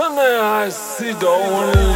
Sidonia, Sidonia.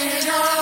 it all.